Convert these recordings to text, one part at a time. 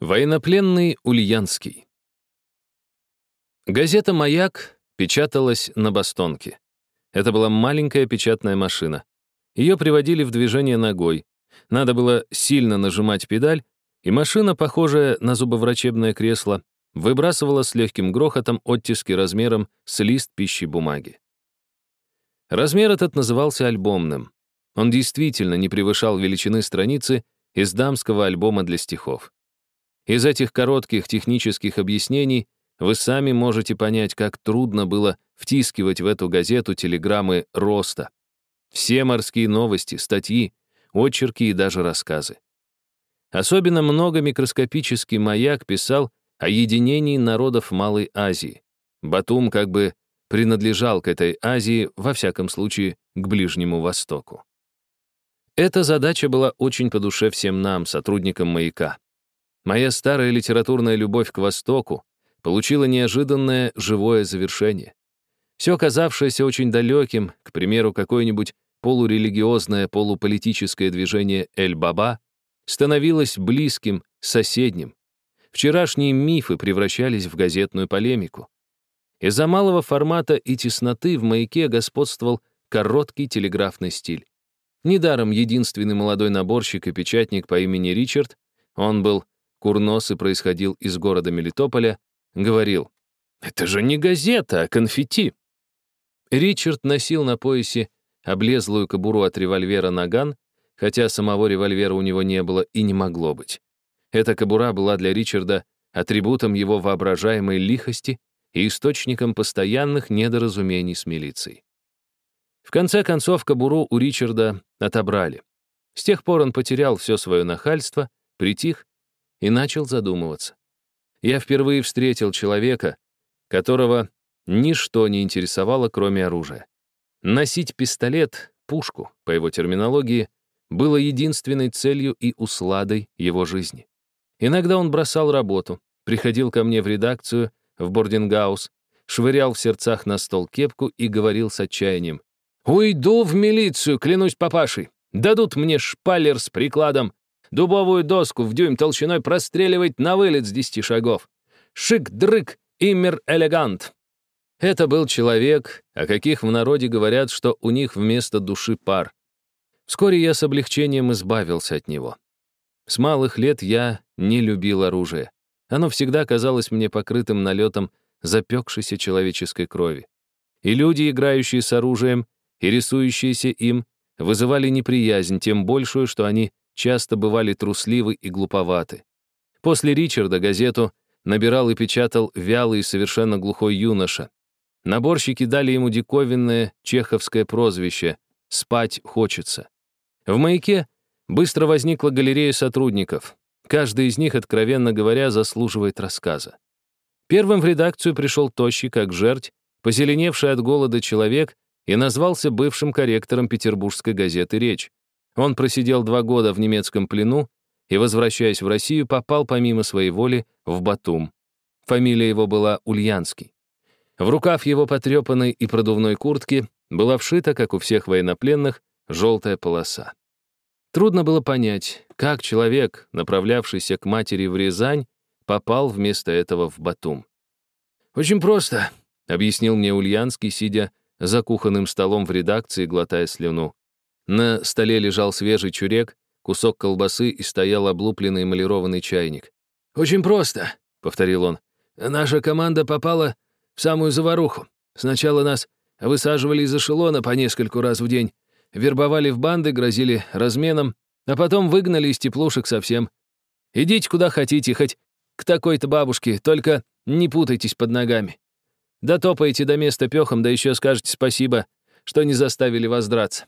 Военнопленный Ульянский. Газета «Маяк» печаталась на Бастонке. Это была маленькая печатная машина. Ее приводили в движение ногой. Надо было сильно нажимать педаль, и машина, похожая на зубоврачебное кресло, выбрасывала с легким грохотом оттиски размером с лист пищи бумаги. Размер этот назывался альбомным. Он действительно не превышал величины страницы из дамского альбома для стихов. Из этих коротких технических объяснений вы сами можете понять, как трудно было втискивать в эту газету телеграммы роста. Все морские новости, статьи, очерки и даже рассказы. Особенно много микроскопический маяк писал о единении народов Малой Азии. Батум как бы принадлежал к этой Азии, во всяком случае, к Ближнему Востоку. Эта задача была очень по душе всем нам, сотрудникам «Маяка». Моя старая литературная любовь к Востоку получила неожиданное живое завершение. Все казавшееся очень далеким, к примеру, какое-нибудь полурелигиозное, полуполитическое движение Эль-Баба, становилось близким, соседним. Вчерашние мифы превращались в газетную полемику. Из-за малого формата и тесноты в маяке господствовал короткий телеграфный стиль. Недаром единственный молодой наборщик и печатник по имени Ричард, он был курносый происходил из города Мелитополя, говорил, «Это же не газета, а конфетти». Ричард носил на поясе облезлую кобуру от револьвера «Наган», хотя самого револьвера у него не было и не могло быть. Эта кобура была для Ричарда атрибутом его воображаемой лихости и источником постоянных недоразумений с милицией. В конце концов, кобуру у Ричарда отобрали. С тех пор он потерял все свое нахальство, притих и начал задумываться. Я впервые встретил человека, которого ничто не интересовало, кроме оружия. Носить пистолет, пушку, по его терминологии, было единственной целью и усладой его жизни. Иногда он бросал работу, приходил ко мне в редакцию, в бордингаус, швырял в сердцах на стол кепку и говорил с отчаянием. «Уйду в милицию, клянусь папашей. Дадут мне шпалер с прикладом, Дубовую доску в дюйм толщиной простреливать на вылет с десяти шагов. Шик-дрык, иммер элегант. Это был человек, о каких в народе говорят, что у них вместо души пар. Вскоре я с облегчением избавился от него. С малых лет я не любил оружие. Оно всегда казалось мне покрытым налетом запекшейся человеческой крови. И люди, играющие с оружием и рисующиеся им, вызывали неприязнь, тем большую, что они часто бывали трусливы и глуповаты. После Ричарда газету набирал и печатал вялый и совершенно глухой юноша. Наборщики дали ему диковинное чеховское прозвище «Спать хочется». В «Маяке» быстро возникла галерея сотрудников. Каждый из них, откровенно говоря, заслуживает рассказа. Первым в редакцию пришел тощий, как жерть, позеленевший от голода человек и назвался бывшим корректором петербургской газеты «Речь». Он просидел два года в немецком плену и, возвращаясь в Россию, попал помимо своей воли в Батум. Фамилия его была Ульянский. В рукав его потрепанной и продувной куртки была вшита, как у всех военнопленных, желтая полоса. Трудно было понять, как человек, направлявшийся к матери в Рязань, попал вместо этого в Батум. «Очень просто», — объяснил мне Ульянский, сидя за кухонным столом в редакции, глотая слюну. На столе лежал свежий чурек, кусок колбасы и стоял облупленный эмалированный чайник. «Очень просто», — повторил он. «Наша команда попала в самую заваруху. Сначала нас высаживали из эшелона по нескольку раз в день, вербовали в банды, грозили разменом, а потом выгнали из теплушек совсем. Идите куда хотите, хоть к такой-то бабушке, только не путайтесь под ногами. Дотопаете до места пехом, да еще скажете спасибо, что не заставили вас драться.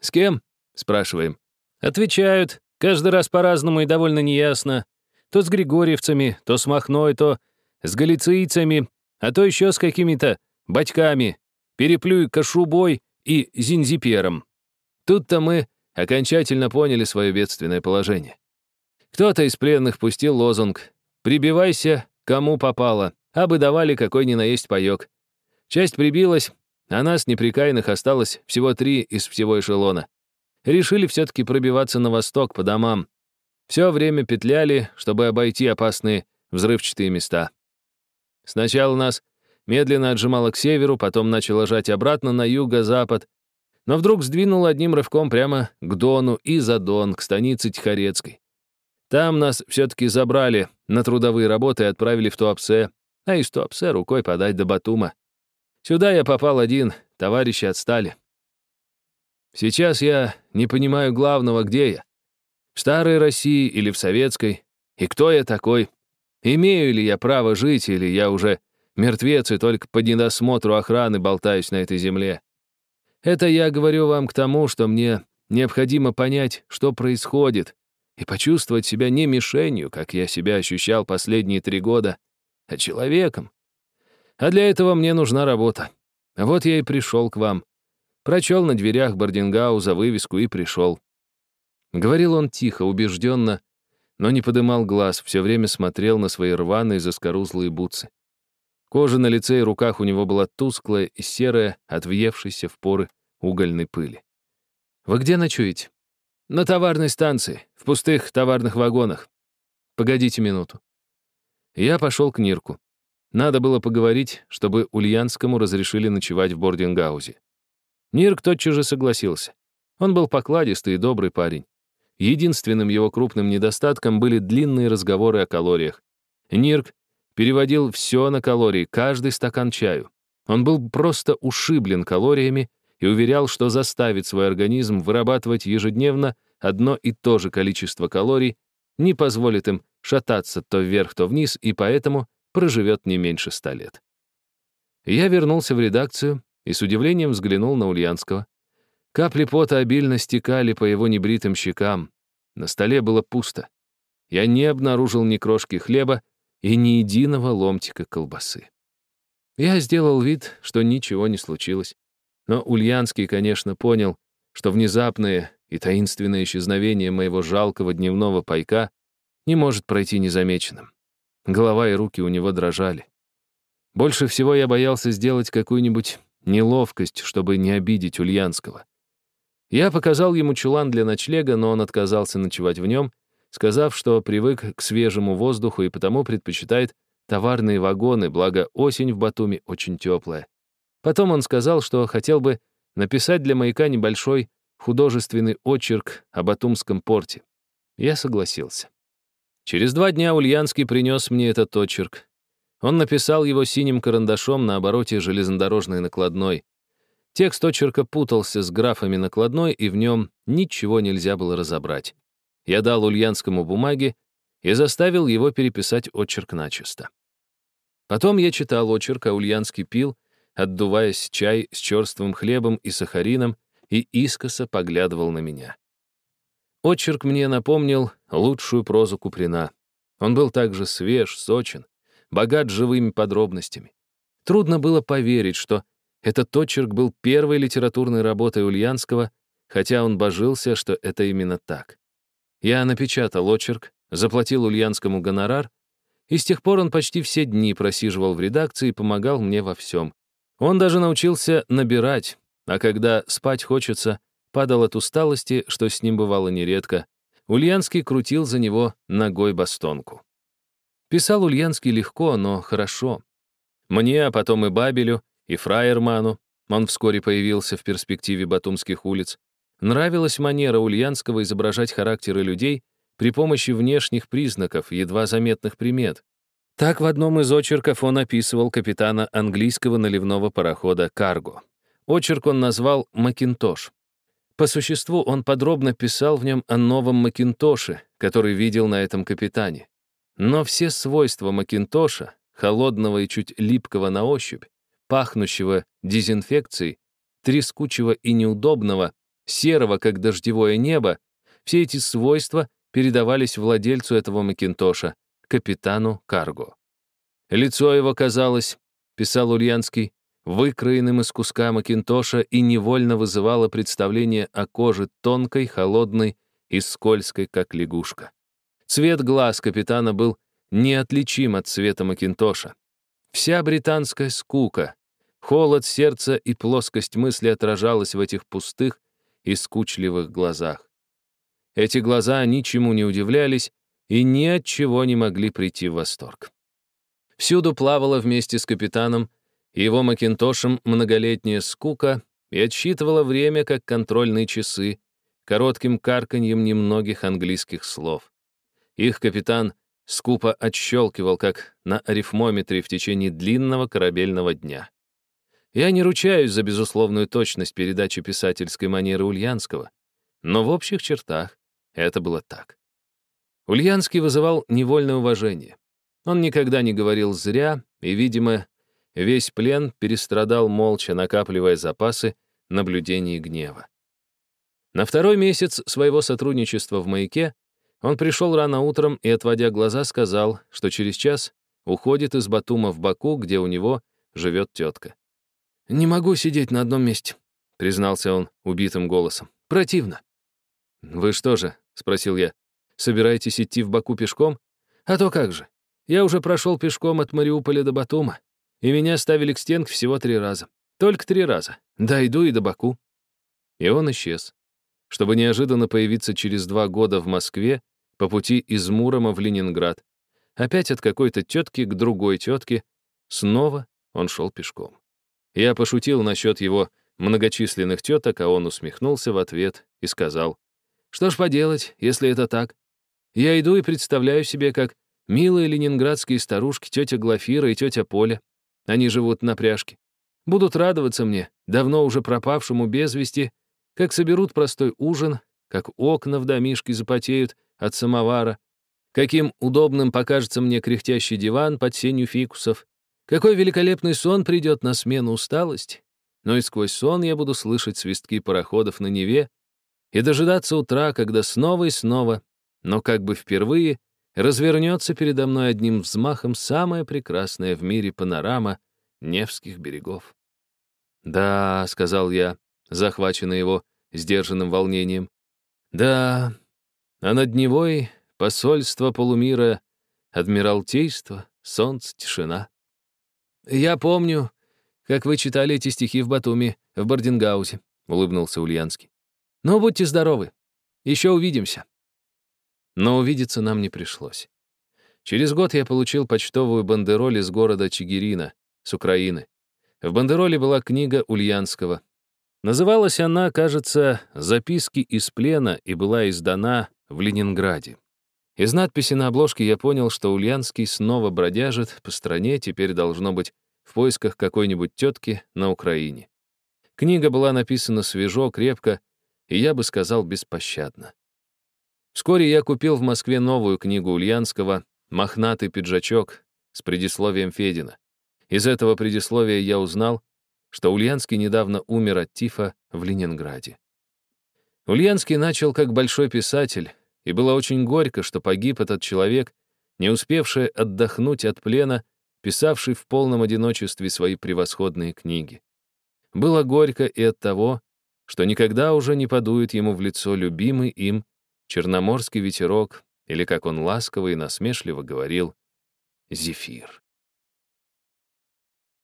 «С кем?» — спрашиваем. Отвечают, каждый раз по-разному и довольно неясно. То с григорьевцами, то с Махной, то с галицийцами, а то еще с какими-то батьками, переплюй кашубой и зинзипером. Тут-то мы окончательно поняли свое бедственное положение. Кто-то из пленных пустил лозунг «Прибивайся, кому попало», а бы давали какой ни наесть паёк. Часть прибилась, а нас, неприкаянных, осталось всего три из всего эшелона. Решили все-таки пробиваться на восток, по домам. Все время петляли, чтобы обойти опасные взрывчатые места. Сначала нас медленно отжимало к северу, потом начало жать обратно на юго-запад, но вдруг сдвинул одним рывком прямо к Дону и за Дон, к станице Тихорецкой. Там нас все-таки забрали на трудовые работы и отправили в Туапсе, а из Туапсе рукой подать до Батума. Сюда я попал один, товарищи отстали. Сейчас я не понимаю главного, где я. В старой России или в советской? И кто я такой? Имею ли я право жить, или я уже мертвец и только по недосмотру охраны болтаюсь на этой земле? Это я говорю вам к тому, что мне необходимо понять, что происходит, и почувствовать себя не мишенью, как я себя ощущал последние три года, а человеком. А для этого мне нужна работа. Вот я и пришел к вам. Прочел на дверях Бордингауза вывеску и пришел. Говорил он тихо, убежденно, но не подымал глаз, все время смотрел на свои рваные заскорузлые бутсы. Кожа на лице и руках у него была тусклая и серая, от в поры угольной пыли. «Вы где ночуете?» «На товарной станции, в пустых товарных вагонах. Погодите минуту». Я пошел к Нирку. Надо было поговорить, чтобы Ульянскому разрешили ночевать в бордингаузе. Нирк тотчас же согласился. Он был покладистый и добрый парень. Единственным его крупным недостатком были длинные разговоры о калориях. Нирк переводил все на калории, каждый стакан чаю. Он был просто ушиблен калориями и уверял, что заставит свой организм вырабатывать ежедневно одно и то же количество калорий, не позволит им шататься то вверх, то вниз, и поэтому проживет не меньше ста лет. Я вернулся в редакцию и с удивлением взглянул на Ульянского. Капли пота обильно стекали по его небритым щекам. На столе было пусто. Я не обнаружил ни крошки хлеба и ни единого ломтика колбасы. Я сделал вид, что ничего не случилось. Но Ульянский, конечно, понял, что внезапное и таинственное исчезновение моего жалкого дневного пайка не может пройти незамеченным. Голова и руки у него дрожали. Больше всего я боялся сделать какую-нибудь неловкость, чтобы не обидеть Ульянского. Я показал ему чулан для ночлега, но он отказался ночевать в нем, сказав, что привык к свежему воздуху и потому предпочитает товарные вагоны, благо осень в Батуми очень теплая. Потом он сказал, что хотел бы написать для маяка небольшой художественный очерк о Батумском порте. Я согласился. Через два дня Ульянский принес мне этот очерк. Он написал его синим карандашом на обороте железнодорожной накладной. Текст очерка путался с графами накладной, и в нем ничего нельзя было разобрать. Я дал Ульянскому бумаги и заставил его переписать очерк начисто. Потом я читал очерк, а Ульянский пил, отдуваясь чай с черствым хлебом и сахарином, и искоса поглядывал на меня. Очерк мне напомнил лучшую прозу Куприна. Он был также свеж, сочен, богат живыми подробностями. Трудно было поверить, что этот очерк был первой литературной работой Ульянского, хотя он божился, что это именно так. Я напечатал очерк, заплатил Ульянскому гонорар, и с тех пор он почти все дни просиживал в редакции и помогал мне во всем. Он даже научился набирать, а когда спать хочется, падал от усталости, что с ним бывало нередко. Ульянский крутил за него ногой бастонку. Писал Ульянский легко, но хорошо. Мне, а потом и Бабелю, и Фраерману, он вскоре появился в перспективе Батумских улиц, нравилась манера Ульянского изображать характеры людей при помощи внешних признаков, едва заметных примет. Так в одном из очерков он описывал капитана английского наливного парохода «Карго». Очерк он назвал «Макинтош». По существу он подробно писал в нем о новом Макинтоше, который видел на этом капитане. Но все свойства Макинтоша, холодного и чуть липкого на ощупь, пахнущего дезинфекцией, трескучего и неудобного, серого, как дождевое небо, все эти свойства передавались владельцу этого Макинтоша, капитану Карго. Лицо его казалось, писал Ульянский, выкроенным из куска Макинтоша и невольно вызывало представление о коже тонкой, холодной и скользкой, как лягушка. Цвет глаз капитана был неотличим от цвета Макинтоша. Вся британская скука, холод сердца и плоскость мысли отражалась в этих пустых и скучливых глазах. Эти глаза ничему не удивлялись и ни от чего не могли прийти в восторг. Всюду плавала вместе с капитаном его макинтошем многолетняя скука и отсчитывала время, как контрольные часы, коротким карканьем немногих английских слов. Их капитан скупо отщелкивал, как на арифмометре в течение длинного корабельного дня. Я не ручаюсь за безусловную точность передачи писательской манеры Ульянского, но в общих чертах это было так. Ульянский вызывал невольное уважение. Он никогда не говорил зря, и, видимо, весь плен перестрадал молча, накапливая запасы наблюдений и гнева. На второй месяц своего сотрудничества в «Маяке» он пришел рано утром и, отводя глаза, сказал, что через час уходит из Батума в Баку, где у него живет тетка. «Не могу сидеть на одном месте», — признался он убитым голосом. «Противно». «Вы что же?» — спросил я. «Собираетесь идти в Баку пешком? А то как же. Я уже прошел пешком от Мариуполя до Батума, и меня ставили к стенке всего три раза. Только три раза. Дойду и до Баку». И он исчез, чтобы неожиданно появиться через два года в Москве по пути из Мурома в Ленинград. Опять от какой-то тетки к другой тетке. Снова он шел пешком. Я пошутил насчет его многочисленных теток, а он усмехнулся в ответ и сказал, «Что ж поделать, если это так? Я иду и представляю себе, как милые ленинградские старушки, тетя Глафира и тетя Поля, они живут на пряжке, будут радоваться мне, давно уже пропавшему без вести, как соберут простой ужин, как окна в домишке запотеют от самовара, каким удобным покажется мне кряхтящий диван под сенью фикусов, какой великолепный сон придет на смену усталости. Но и сквозь сон я буду слышать свистки пароходов на Неве и дожидаться утра, когда снова и снова, но как бы впервые, развернется передо мной одним взмахом самая прекрасная в мире панорама Невских берегов. «Да», — сказал я, захваченный его сдержанным волнением, «да, а над Невой посольство полумира, адмиралтейство, солнце, тишина». «Я помню, как вы читали эти стихи в Батуми, в Бардингаузе», — улыбнулся Ульянский. «Ну, будьте здоровы. Еще увидимся». Но увидеться нам не пришлось. Через год я получил почтовую бандероль из города Чигирина, с Украины. В бандероле была книга Ульянского. Называлась она, кажется, «Записки из плена» и была издана в Ленинграде. Из надписи на обложке я понял, что Ульянский снова бродяжит по стране, теперь должно быть в поисках какой-нибудь тетки на Украине. Книга была написана свежо, крепко, и я бы сказал, беспощадно. Вскоре я купил в Москве новую книгу Ульянского «Мохнатый пиджачок» с предисловием Федина. Из этого предисловия я узнал, что Ульянский недавно умер от тифа в Ленинграде. Ульянский начал как большой писатель, и было очень горько, что погиб этот человек, не успевший отдохнуть от плена, писавший в полном одиночестве свои превосходные книги. Было горько и от того, что никогда уже не подует ему в лицо любимый им черноморский ветерок, или, как он ласково и насмешливо говорил, зефир.